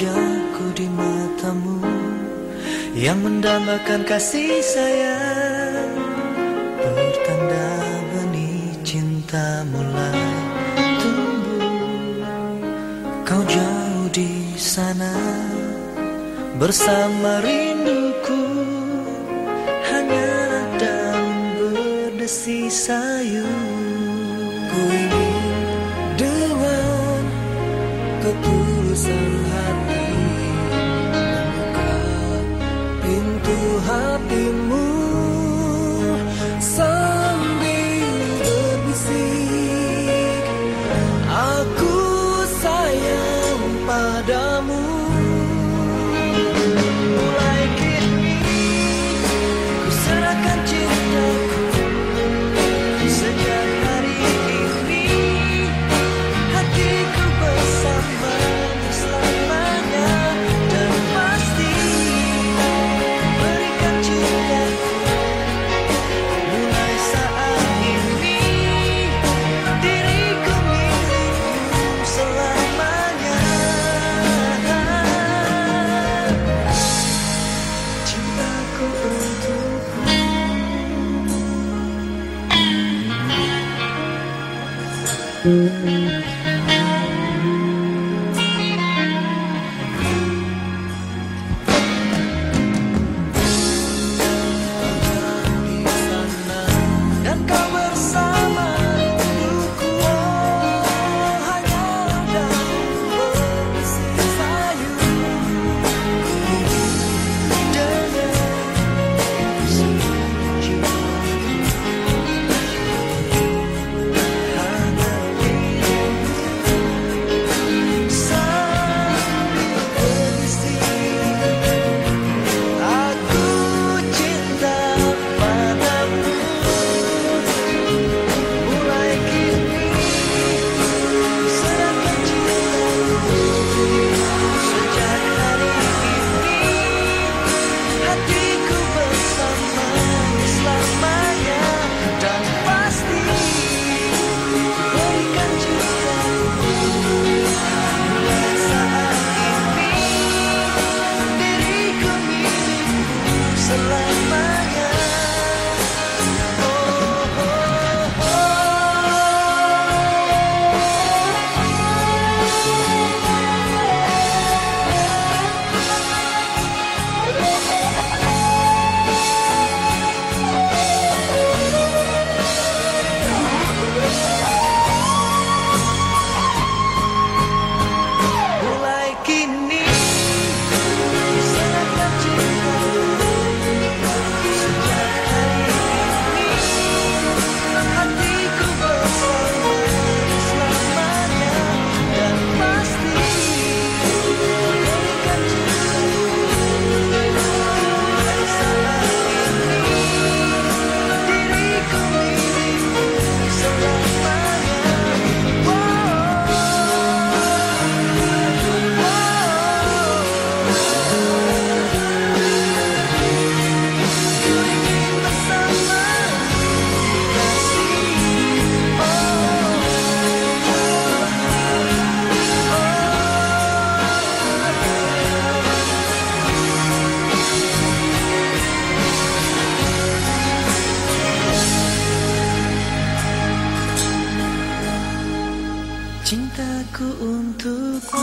wajahku di matamu Yang mendambakan kasih sayang. Pertanda benih cinta mulai tumbuh. Kau jauh di sana Bersama rinduku. Hanya daun berdesi sayur. padamu Música cintaku untukmu.